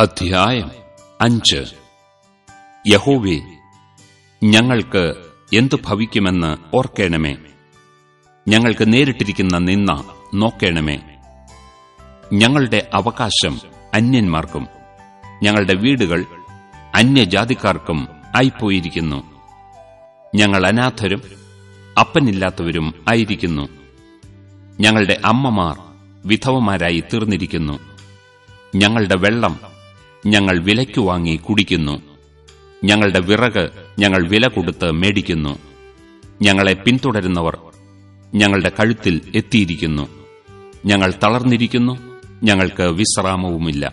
അധ്യായം അഞ്ച്. യഹോവേ ഞങ്ങൾക്ക് എന്തു ഭവിക്കുമെന്ന് ഓർക്കേണമേ. ഞങ്ങൾക്ക് നേരിട്ടിരിക്കുന്ന നിന്ന നോക്കേണമേ. ഞങ്ങളുടെ അവകാശം അന്യന്മാർക്കും ഞങ്ങളുടെ വീടുകൾ അന്യജാതിക്കാർക്കും ആയിപ്പോയിരിക്കുന്നു. ഞങ്ങൾ അനാഥരും അപ്പനില്ലാത്തവരും ആയിരിക്കുന്നു. ഞങ്ങളുടെ അമ്മമാർ വിധവമാരായി തീർന്നിരിക്കുന്നു. ഞങ്ങളുടെ വെള്ളം ഞങ്ങൾ വിലയ്ക്ക് വാങ്ങി കുടിക്കുന്നു. ഞങ്ങളുടെ വിറക് ഞങ്ങൾ വില കൊടുത്ത് മേടിക്കുന്നു. ഞങ്ങളെ പിന്തുടരുന്നവർ ഞങ്ങളുടെ കഴുത്തിൽ എത്തിയിരിക്കുന്നു. ഞങ്ങൾ തളർന്നിരിക്കുന്നു ഞങ്ങൾക്ക് വിശ്രാമവുമില്ല.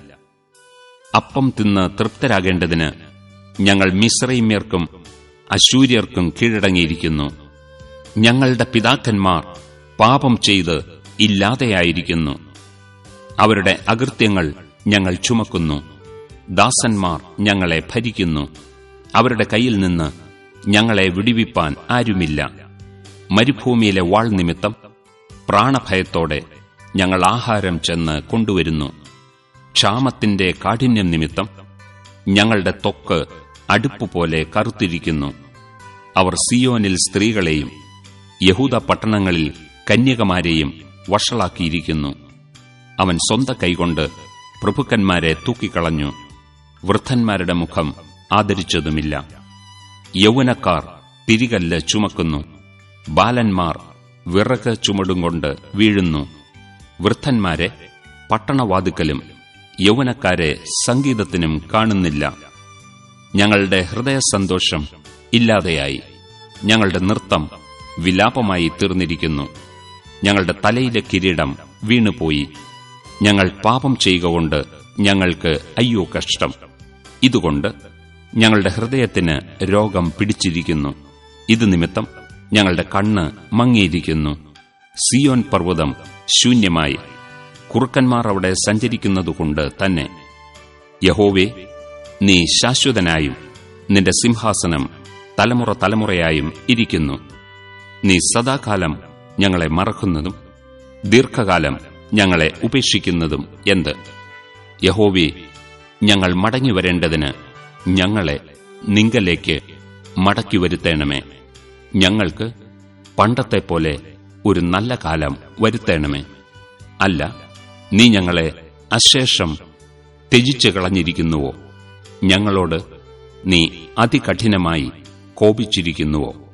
അപ്പം തിന്ന് തൃപ്തരാകേണ്ടതിന് ഞങ്ങൾ മിശ്രൈമ്യർക്കും അശൂര്യർക്കും കീഴടങ്ങിയിരിക്കുന്നു. ഞങ്ങളുടെ പിതാക്കന്മാർ പാപം ചെയ്ത് ഇല്ലാതെയായിരിക്കുന്നു. അവരുടെ അകൃത്യങ്ങൾ ഞങ്ങൾ ചുമക്കുന്നു. ദാസന്മാർ ഞങ്ങളെ ഭരിക്കുന്നു. അവരുടെ കയ്യിൽ നിന്ന് ഞങ്ങളെ വിടിവിപ്പാൻ ആരുമില്ല. മരുഭൂമിയിലെ വാൾ നിമിത്തം പ്രാണഭയത്തോടെ ഞങ്ങൾ ആഹാരം ചെന്ന് കൊണ്ടുവരുന്നു. ക്ഷാമത്തിന്റെ കാഠിന്യം നിമിത്തം ഞങ്ങളുടെ ത്വക്ക് അടുപ്പുപോലെ കറുത്തിരിക്കുന്നു. അവർ സിയോനിൽ സ്ത്രീകളെയും യഹൂദ പട്ടണങ്ങളിൽ കന്യകമാരെയും വഷളാക്കിയിരിക്കുന്നു. അവൻ സ്വന്ത കൈകൊണ്ട് പ്രഭുക്കന്മാരെ തൂക്കിക്കളഞ്ഞു. വൃദ്ധന്മാരുടെ മുഖം ആദരിച്ചതുമില്ല. യൗവനക്കാർ തിരികല്ല് ചുമക്കുന്നു. ബാലന്മാർ വിറക് ചുമടും കൊണ്ട് വീഴുന്നു. വൃദ്ധന്മാരെ പട്ടണവാതുക്കലും യൗവനക്കാരെ സംഗീതത്തിനും കാണുന്നില്ല. ഞങ്ങളുടെ ഹൃദയസന്തോഷം ഇല്ലാതെയായി. ഞങ്ങളുടെ നൃത്തം വിലാപമായി തീർന്നിരിക്കുന്നു. ഞങ്ങളുടെ തലയിലെ കിരീടം വീണുപോയി. ഞങ്ങൾ പാപം ചെയ്യുക കൊണ്ട് ഞങ്ങൾക്ക് അയ്യോ കഷ്ടം. ഇതുകൊണ്ട് ഞങ്ങളുടെ ഹൃദയത്തിന് രോഗം പിടിച്ചിരിക്കുന്നു. ഇത് നിമിത്തം ഞങ്ങളുടെ കണ്ണ് മങ്ങിയിരിക്കുന്നു. സിയോൻ പർവതം ശൂന്യമായി. കുറുക്കന്മാർ അവിടെ സഞ്ചരിക്കുന്നതുകൊണ്ട് തന്നെ. യഹോവേ നീ ശാശ്വതനായും നിന്റെ സിംഹാസനം തലമുറ തലമുറയായും ഇരിക്കുന്നു. നീ സദാകാലം ഞങ്ങളെ മറക്കുന്നതും ദീർഘകാലം ഞങ്ങളെ ഉപേക്ഷിക്കുന്നതും എന്ത്? യഹോവേ ഞങ്ങൾ മടങ്ങി വരേണ്ടതിന് ഞങ്ങളെ നിങ്കലേക്ക് മടക്കി വരുത്തേണമേ ഞങ്ങൾക്ക് പണ്ടത്തെ പോലെ ഒരു നല്ല കാലം വരുത്തേണമേ. അല്ല നീ ഞങ്ങളെ അശേഷം ത്യജിച്ചു കളഞ്ഞിരിക്കുന്നുവോ? ഞങ്ങളോട് നീ അതികഠിനമായി കോപിച്ചിരിക്കുന്നുവോ?